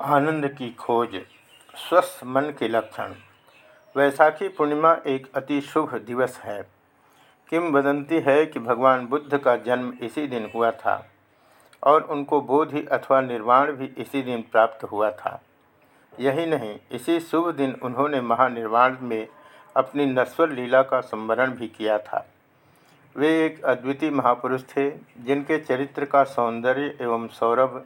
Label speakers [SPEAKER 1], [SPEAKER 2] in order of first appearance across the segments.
[SPEAKER 1] आनंद की खोज, स्वस्थ मन के लक्षण। वैसाखी पूर्णिमा एक अति शुभ दिवस है। किंवदंती है कि भगवान बुद्ध का जन्म इसी दिन हुआ था, और उनको बोधि अथवा निर्वाण भी इसी दिन प्राप्त हुआ था। यही नहीं, इसी शुभ दिन उन्होंने महानिर्वाण में अपनी नश्वर लीला का संवरण भी किया था। वे एक अद्वितीय महापुरुष थे, जिनके चरित्र का सौंदर्य एवं सौरभ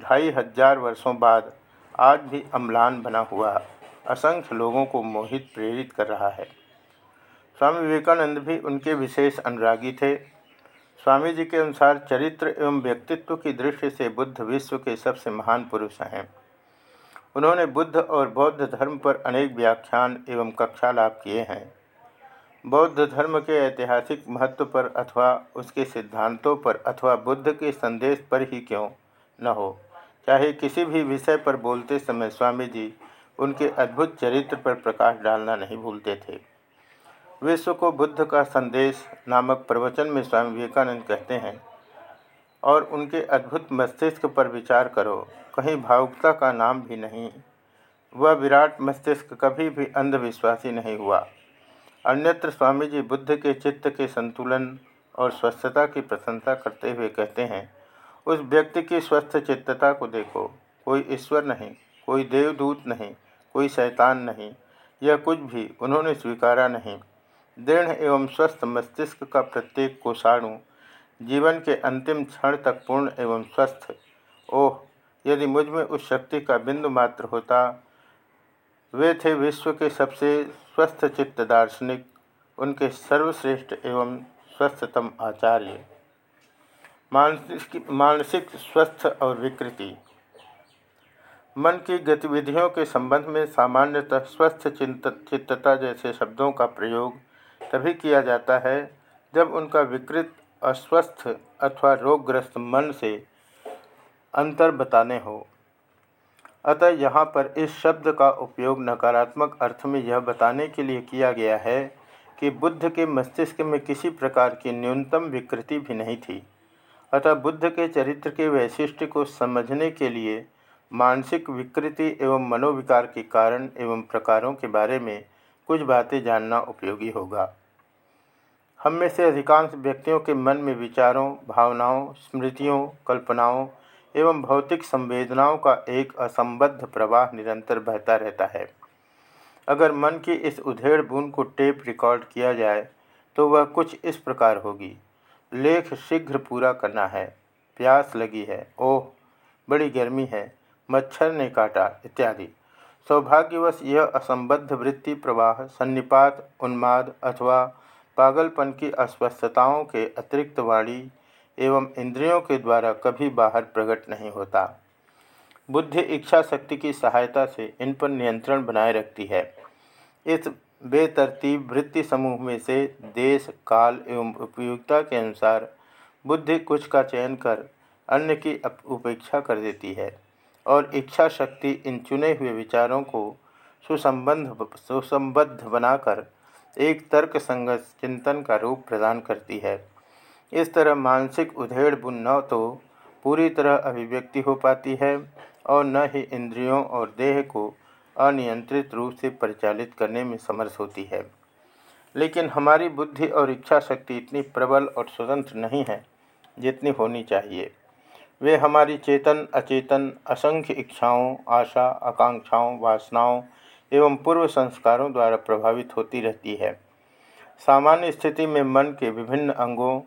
[SPEAKER 1] ढाई हज़ार वर्षों बाद आज भी अम्लान बना हुआ असंख्य लोगों को मोहित प्रेरित कर रहा है। स्वामी विवेकानंद भी उनके विशेष अनुरागी थे। स्वामी जी के अनुसार चरित्र एवं व्यक्तित्व की दृष्टि से बुद्ध विश्व के सबसे महान पुरुष हैं। उन्होंने बुद्ध और बौद्ध धर्म पर अनेक व्याख्यान एवं कक्षा लाभ किए हैं। बौद्ध धर्म के ऐतिहासिक महत्व पर अथवा उसके सिद्धांतों पर अथवा बुद्ध के संदेश पर ही क्यों न हो। चाहे किसी भी विषय पर बोलते समय स्वामी जी उनके अद्भुत चरित्र पर प्रकाश डालना नहीं भूलते थे। विश्व को बुद्ध का संदेश नामक प्रवचन में स्वामी विवेकानंद कहते हैं, और उनके अद्भुत मस्तिष्क पर विचार करो, कहीं भावुकता का नाम भी नहीं। वह विराट मस्तिष्क कभी भी अंधविश्वासी नहीं हुआ। अन्यत्र स्वामी जी बुद्ध के चित्त के संतुलन और स्वस्थता की प्रशंसा करते हुए कहते हैं उस व्यक्ति की स्वस्थ चित्तता को देखो। कोई ईश्वर नहीं, कोई देवदूत नहीं, कोई शैतान नहीं यह कुछ भी उन्होंने स्वीकारा नहीं। दृढ़ एवं स्वस्थ मस्तिष्क का प्रत्येक कोषाणु जीवन के अंतिम क्षण तक पूर्ण एवं स्वस्थ। ओह, यदि मुझमें उस शक्ति का बिंदु मात्र होता, वे थे विश्व के सबसे स्वस्थ चित्त दार्शनिक उनके सर्वश्रेष्ठ एवं स्वस्थतम आचार्य। मानसिक मानसिक स्वस्थ और विकृति। मन की गतिविधियों के संबंध में सामान्यतः स्वस्थ चिंत, चित्तता जैसे शब्दों का प्रयोग तभी किया जाता है जब उनका विकृत, अस्वस्थ अथवा रोगग्रस्त मन से अंतर बताने हो। अतः यहाँ पर इस शब्द का उपयोग नकारात्मक अर्थ में यह बताने के लिए किया गया है कि बुद्ध के मस्तिष्क में किसी प्रकार की न्यूनतम विकृति भी नहीं थी। अतः बुद्ध के चरित्र के वैशिष्ट्य को समझने के लिए मानसिक विकृति एवं मनोविकार के कारण एवं प्रकारों के बारे में कुछ बातें जानना उपयोगी होगा। हम में से अधिकांश व्यक्तियों के मन में विचारों, भावनाओं, स्मृतियों, कल्पनाओं एवं भौतिक संवेदनाओं का एक असंबद्ध प्रवाह निरंतर बहता रहता है। अगर मन की इस उधेड़ बूंद को टेप रिकॉर्ड किया जाए तो वह कुछ इस प्रकार होगी। लेख शीघ्र पूरा करना है। प्यास लगी है। ओह, बड़ी गर्मी है। मच्छर ने काटा इत्यादि। सौभाग्यवश यह असंबद्ध वृत्ति प्रवाह, सन्निपात, उन्माद अथवा पागलपन की अस्वस्थताओं के अतिरिक्त वाणी एवं इंद्रियों के द्वारा कभी बाहर प्रकट नहीं होता। बुद्धि इच्छा शक्ति की सहायता से इन पर नियंत्रण बनाए रखती है। इस बेतरतीब वृत्ति समूह में से देश, काल एवं उपयोगिता के अनुसार बुद्धि कुछ का चयन कर अन्य की उपेक्षा कर देती है और इच्छा शक्ति इन चुने हुए विचारों को सुसंबंध सुसंबद्ध बनाकर एक तर्क संगत चिंतन का रूप प्रदान करती है। इस तरह मानसिक उधेड़ बुन न तो पूरी तरह अभिव्यक्ति हो पाती है और न ही इंद्रियों और देह को अनियंत्रित रूप से परिचालित करने में समर्थ होती है। लेकिन हमारी बुद्धि और इच्छा शक्ति इतनी प्रबल और स्वतंत्र नहीं है, जितनी होनी चाहिए। वे हमारी चेतन, अचेतन, असंख्य इच्छाओं, आशा, आकांक्षाओं, वासनाओं एवं पूर्व संस्कारों द्वारा प्रभावित होती रहती है। सामान्य स्थिति में मन के विभिन्न अंगों,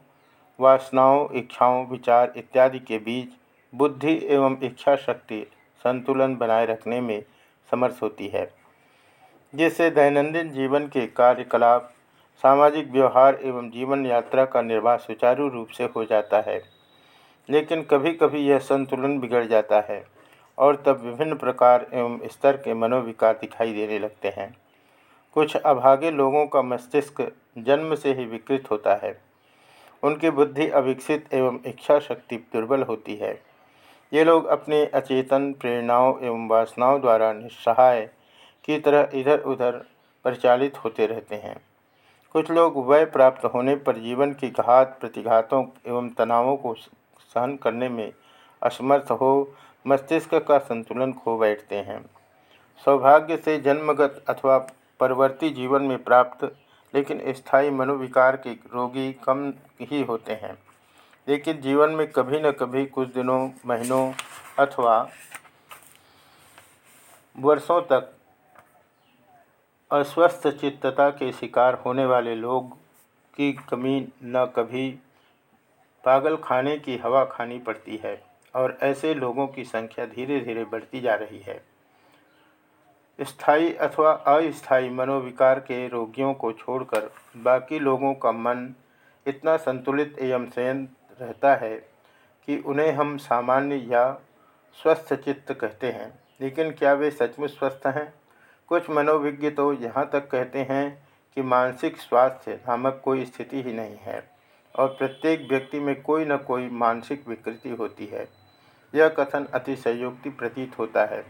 [SPEAKER 1] वासनाओं, इच्छाओं, विचार इत्यादि के बीच बुद्धि एवं इच्छा शक्ति संतुलन बनाए रखने में समर्थ होती है। जिससे दैनंदिन जीवन के कार्यकलाप, सामाजिक व्यवहार एवं जीवन यात्रा का निर्वाह सुचारू रूप से हो जाता है। लेकिन कभी कभी यह संतुलन बिगड़ जाता है और तब विभिन्न प्रकार एवं स्तर के मनोविकार दिखाई देने लगते हैं। कुछ अभागे लोगों का मस्तिष्क जन्म से ही विकृत होता है। उनकी बुद्धि अविकसित एवं इच्छा शक्ति दुर्बल होती है। ये लोग अपने अचेतन प्रेरणाओं एवं वासनाओं द्वारा निस्सहाय की तरह इधर उधर परिचालित होते रहते हैं। कुछ लोग वय प्राप्त होने पर जीवन की घात, प्रतिघातों एवं तनावों को सहन करने में असमर्थ हो, मस्तिष्क का संतुलन खो बैठते हैं। सौभाग्य से जन्मगत अथवा परवर्ती जीवन में प्राप्त, लेकिन स्थायी मनोविकार के रोगी कम ही होते हैं। लेकिन जीवन में कभी न कभी कुछ दिनों, महीनों अथवा वर्षों तक अस्वस्थ चित्तता के शिकार होने वाले लोग की कमी न कभी पागल खाने की हवा खानी पड़ती है और ऐसे लोगों की संख्या धीरे धीरे बढ़ती जा रही है। स्थायी अथवा अस्थायी मनोविकार के रोगियों को छोड़कर बाकी लोगों का मन इतना संतुलित एवं संयम रहता है कि उन्हें हम सामान्य या स्वस्थ चित्त कहते हैं। लेकिन क्या वे सचमुच स्वस्थ हैं? कुछ मनोविज्ञ तो यहाँ तक कहते हैं कि मानसिक स्वास्थ्य नामक कोई स्थिति ही नहीं है और प्रत्येक व्यक्ति में कोई न कोई मानसिक विकृति होती है। यह कथन अति संयुक्ति प्रतीत होता है,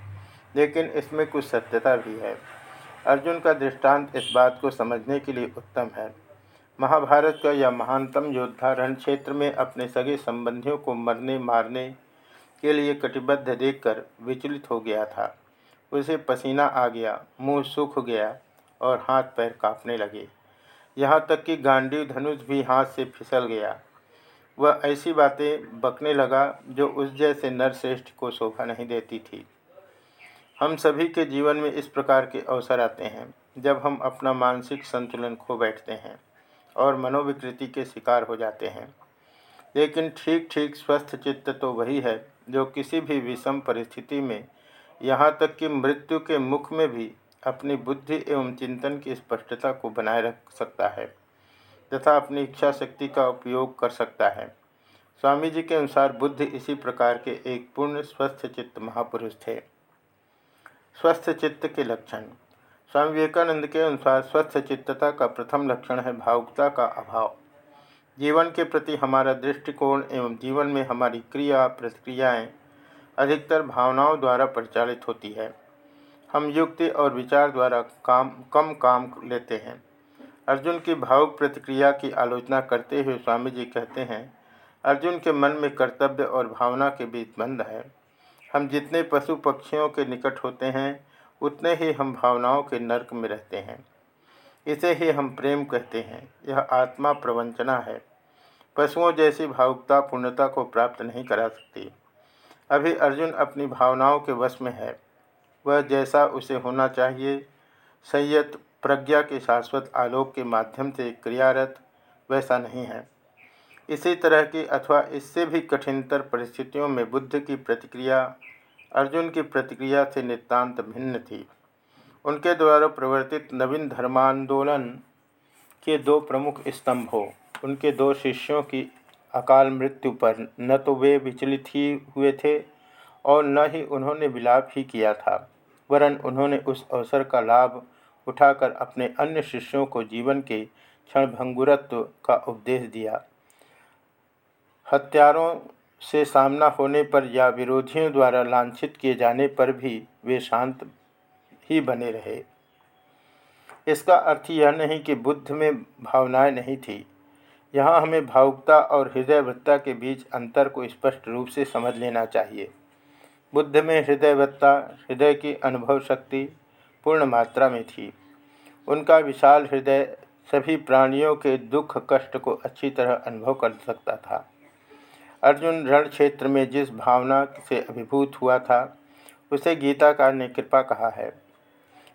[SPEAKER 1] लेकिन इसमें कुछ सत्यता भी है। अर्जुन का दृष्टांत इस बात को समझने के लिए उत्तम है महाभारत का यह महानतम योद्धा रण क्षेत्र में अपने सगे संबंधियों को मरने मारने के लिए कटिबद्ध देखकर विचलित हो गया था। उसे पसीना आ गया, मुँह सूख गया और हाथ पैर कांपने लगे। यहाँ तक कि गांडी धनुष भी हाथ से फिसल गया। वह ऐसी बातें बकने लगा जो उस जैसे नरश्रेष्ठ को शोभा नहीं देती थी। हम सभी के जीवन में इस प्रकार के अवसर आते हैं, जब हम अपना मानसिक संतुलन खो बैठते हैं। और मनोविकृति के शिकार हो जाते हैं। लेकिन ठीक ठीक स्वस्थ चित्त तो वही है, जो किसी भी विषम परिस्थिति में, यहाँ तक कि मृत्यु के मुख में भी, अपनी बुद्धि एवं चिंतन की स्पष्टता को बनाए रख सकता है, तथा अपनी इच्छा शक्ति का उपयोग कर सकता है। स्वामी जी के अनुसार बुद्ध इसी प्रकार के एक पूर्ण स्वस्थ चित्त महापुरुष थे। स्वस्थ चित्त के लक्षण स्वामी विवेकानंद के अनुसार स्वस्थ चित्तता का प्रथम लक्षण है भावुकता का अभाव। जीवन के प्रति हमारा दृष्टिकोण एवं जीवन में हमारी क्रिया, प्रतिक्रियाएँ अधिकतर भावनाओं द्वारा परिचालित होती है। हम युक्ति और विचार द्वारा काम, कम काम लेते हैं। अर्जुन की भावुक प्रतिक्रिया की आलोचना करते हुए स्वामी जी कहते हैं, अर्जुन के मन में कर्तव्य और भावना के बीच बंध है। हम जितने पशु पक्षियों के निकट होते हैं उतने ही हम भावनाओं के नर्क में रहते हैं। इसे ही हम प्रेम कहते हैं। यह आत्मा प्रवंचना है। पशुओं जैसी भावुकता पूर्णता को प्राप्त नहीं करा सकती। अभी अर्जुन अपनी भावनाओं के वश में है। वह जैसा उसे होना चाहिए, संयत प्रज्ञा के शाश्वत आलोक के माध्यम से क्रियारत वैसा नहीं है। इसी तरह की अथवा इससे भी कठिनतर परिस्थितियों में बुद्ध की प्रतिक्रिया अर्जुन की प्रतिक्रिया से नितांत भिन्न थी। उनके द्वारा प्रवर्तित नवीन धर्मांदोलन के दो प्रमुख स्तंभों उनके दो शिष्यों की अकाल मृत्यु पर न तो वे विचलित ही हुए थे और न ही उन्होंने विलाप ही किया था, वरन उन्होंने उस अवसर का लाभ उठाकर अपने अन्य शिष्यों को जीवन के क्षणभंगुरत्व का उपदेश दिया। हत्यारों से सामना होने पर या विरोधियों द्वारा लांछित किए जाने पर भी वे शांत ही बने रहे। इसका अर्थ यह नहीं कि बुद्ध में भावनाएँ नहीं थी। यहाँ हमें भावुकता और हृदयवत्ता के बीच अंतर को स्पष्ट रूप से समझ लेना चाहिए। बुद्ध में हृदयवत्ता, हृदय की अनुभव शक्ति पूर्ण मात्रा में थी। उनका विशाल हृदय सभी प्राणियों के दुख कष्ट को अच्छी तरह अनुभव कर सकता था। अर्जुन रण क्षेत्र में जिस भावना से अभिभूत हुआ था, उसे गीताकार ने कृपा कहा है।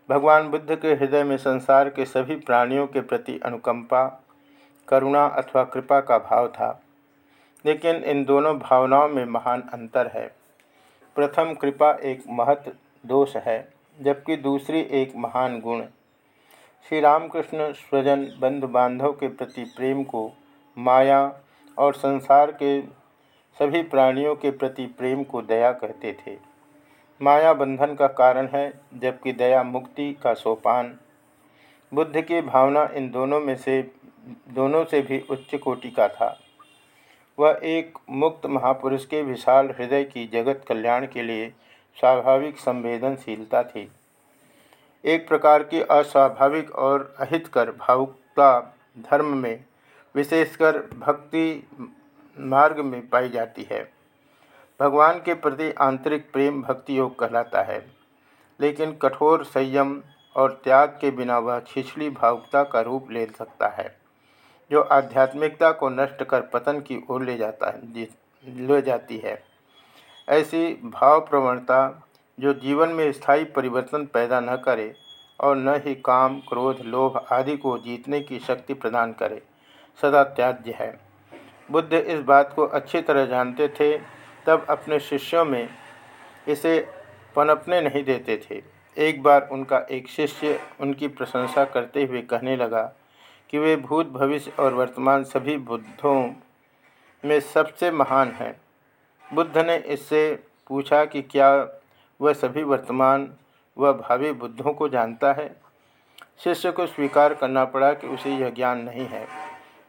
[SPEAKER 1] भगवान बुद्ध के हृदय में संसार के सभी प्राणियों के प्रति अनुकंपा, करुणा अथवा कृपा का भाव था, लेकिन इन दोनों भावनाओं में महान अंतर है। प्रथम कृपा एक महत दोष है, जबकि दूसरी एक महान गुण। श्री रामकृष्ण स्वजन बंधु बांधव के प्रति प्रेम को माया और संसार के सभी प्राणियों के प्रति प्रेम को दया कहते थे। माया बंधन का कारण है, जबकि दया मुक्ति का सोपान। बुद्ध की भावना इन दोनों में से, दोनों से भी उच्च कोटि का था। वह एक मुक्त महापुरुष के विशाल हृदय की जगत कल्याण के लिए स्वाभाविक संवेदनशीलता थी। एक प्रकार की अस्वाभाविक और अहितकर भावुकता धर्म में, विशेषकर भक्ति मार्ग में पाई जाती है। भगवान के प्रति आंतरिक प्रेम भक्ति योग कहलाता है। लेकिन कठोर संयम और त्याग के बिना वह छिछली भावुकता का रूप ले सकता है, जो आध्यात्मिकता को नष्ट कर पतन की ओर ले जाता है ले जाती है। ऐसी भाव प्रवणता जो जीवन में स्थायी परिवर्तन पैदा न करे और न ही काम, क्रोध, लोभ आदि को जीतने की शक्ति प्रदान करे, सदा त्याज्य है। बुद्ध इस बात को अच्छी तरह जानते थे, तब अपने शिष्यों में इसे पनपने नहीं देते थे। एक बार उनका एक शिष्य उनकी प्रशंसा करते हुए कहने लगा कि वे भूत भविष्य और वर्तमान सभी बुद्धों में सबसे महान हैं। बुद्ध ने इससे पूछा कि क्या वह सभी वर्तमान व भावी बुद्धों को जानता है? शिष्य को स्वीकार करना पड़ा कि उसे यह ज्ञान नहीं है।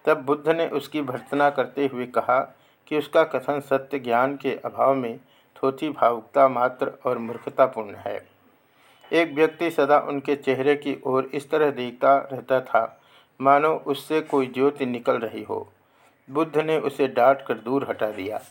[SPEAKER 1] तब बुद्ध ने उसकी भर्तना करते हुए कहा कि उसका कथन सत्य ज्ञान के अभाव में थोथी भावुकता मात्र और मूर्खतापूर्ण है। एक व्यक्ति सदा उनके चेहरे की ओर इस तरह देखता रहता था, मानो उससे कोई ज्योति निकल रही हो। बुद्ध ने उसे डांट कर दूर हटा दिया।